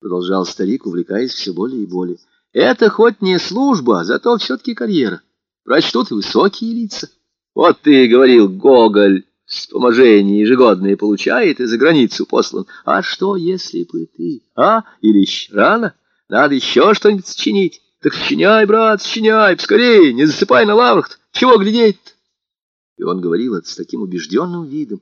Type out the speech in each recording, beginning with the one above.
продолжал старик, увлекаясь все более и более. Это хоть не служба, зато все-таки карьера. Прочтут и высокие лица. Вот ты говорил, Гоголь вспоможение ежегодное получает и за границу послан. А что, если бы ты, а? Или еще рано? Надо еще что-нибудь сочинить. Так сочиняй, брат, сочиняй, поскорее, не засыпай на лаврах -то. Чего глядеть-то? И он говорил это с таким убежденным видом,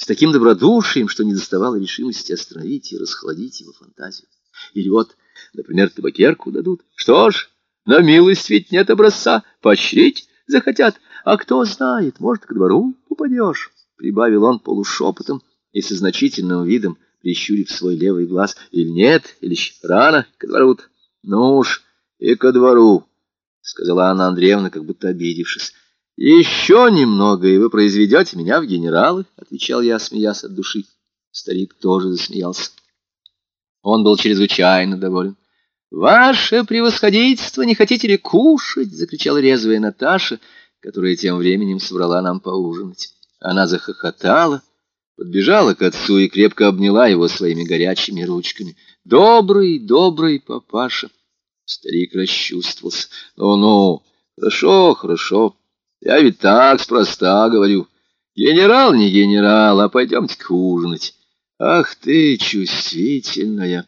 с таким добродушием, что не доставало решимости остановить и расхладить его фантазию. Или вот, например, табакерку дадут. Что ж, на милость ведь нет образца, поощрить захотят, а кто знает, может, к двору попадешь, — прибавил он полушепотом и со значительным видом, прищурив свой левый глаз. Или нет, или рано, ко двору -то. Ну уж, и ко двору, — сказала Анна Андреевна, как будто обидевшись. «Еще немного, и вы произведете меня в генералы», — отвечал я, смеясь от души. Старик тоже засмеялся. Он был чрезвычайно доволен. «Ваше превосходительство, не хотите ли кушать?» — закричала резвая Наташа, которая тем временем собрала нам поужинать. Она захохотала, подбежала к отцу и крепко обняла его своими горячими ручками. «Добрый, добрый папаша!» Старик расчувствовался. «Ну-ну, хорошо, хорошо». Я ведь так спроста говорю. Генерал не генерал, а пойдемте-ка. Ах ты, чувствительная!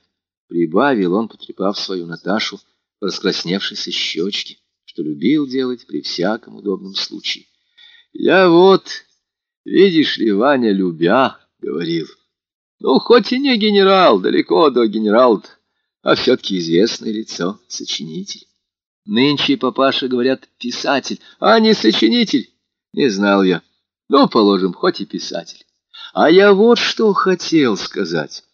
Прибавил он, потрепав свою Наташу, раскрасневшейся щечки, что любил делать при всяком удобном случае. Я вот, видишь ли, Ваня, любя, говорил. Ну, хоть и не генерал, далеко до генерала а все-таки известное лицо, сочинитель. Нынче, папаша, говорят, писатель, а не сочинитель. Не знал я. Ну, положим, хоть и писатель. А я вот что хотел сказать.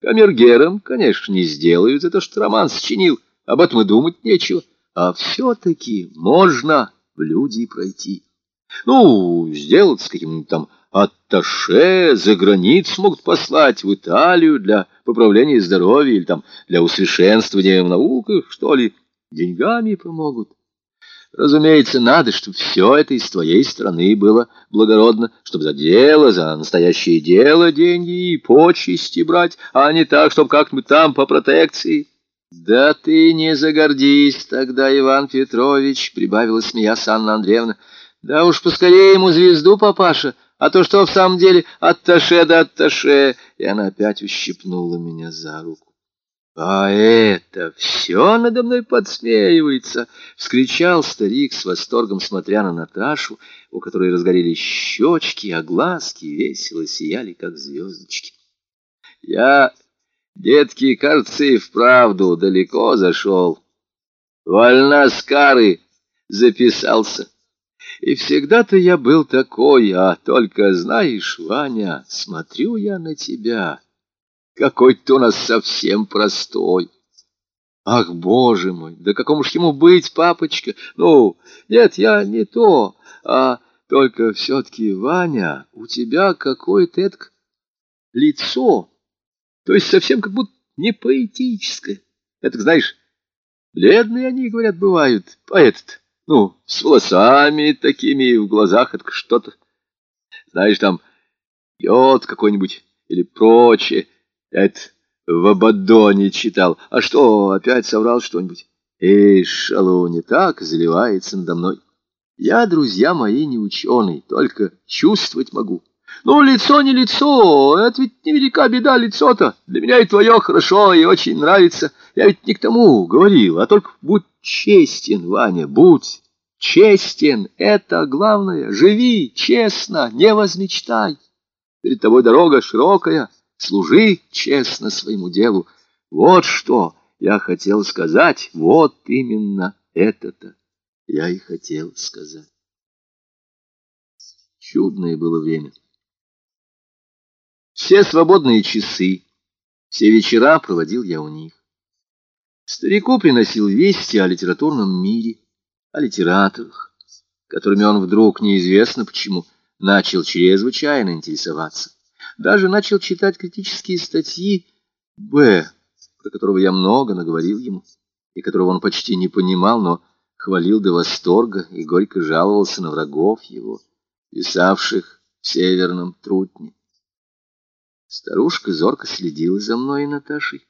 Камергером, конечно, не сделают за то, что роман сочинил. Об этом и думать нечего. А все-таки можно в люди пройти. Ну, сделать с каким-нибудь там атташе, за границу могут послать, в Италию для поправления здоровья или там для усовершенствования в науках, что ли деньгами помогут. Разумеется, надо, чтобы все это из твоей стороны было благородно, чтобы за дело, за настоящее дело деньги и почести брать, а не так, чтобы как-нибудь там по протекции. Да ты не загордись тогда, Иван Петрович, прибавила смеясь Анна Андреевна. Да уж поскорее ему звезду, папаша, а то что в самом деле атташе да атташе. И она опять ущипнула меня за руку. «А это все надо мной подсмеивается!» — вскричал старик с восторгом, смотря на Наташу, у которой разгорелись щечки, а глазки весело сияли, как звездочки. «Я, детки, кажется, вправду далеко зашел. Вольноскары записался. И всегда-то я был такой, а только, знаешь, Ваня, смотрю я на тебя». Какой ты у нас совсем простой. Ах, боже мой, да какому ж ему быть, папочка? Ну, нет, я не то, а только все-таки, Ваня, у тебя какое-то это лицо, то есть совсем как будто не поэтическое. Это, знаешь, бледные они, говорят, бывают, а ну, с волосами такими, в глазах это что-то, знаешь, там, йод какой-нибудь или прочее. Это в Абадоне читал. А что, опять соврал что-нибудь? Эй, шалу, так заливается надо мной. Я, друзья мои, не ученый, только чувствовать могу. Ну, лицо не лицо, это ведь невелика беда лицо-то. Для меня и твое хорошо, и очень нравится. Я ведь не к тому говорил, а только будь честен, Ваня, будь честен. Это главное. Живи честно, не возмечтай. Перед тобой дорога широкая, служи честно своему делу. Вот что я хотел сказать, вот именно это-то я и хотел сказать. Чудное было время. Все свободные часы, все вечера проводил я у них. Старику приносил вести о литературном мире, о литераторах, которыми он вдруг, неизвестно почему, начал чрезвычайно интересоваться даже начал читать критические статьи Б, про которого я много наговорил ему, и которого он почти не понимал, но хвалил до восторга и горько жаловался на врагов его, писавших в северном трутне. Старушка зорко следила за мной и Наташей.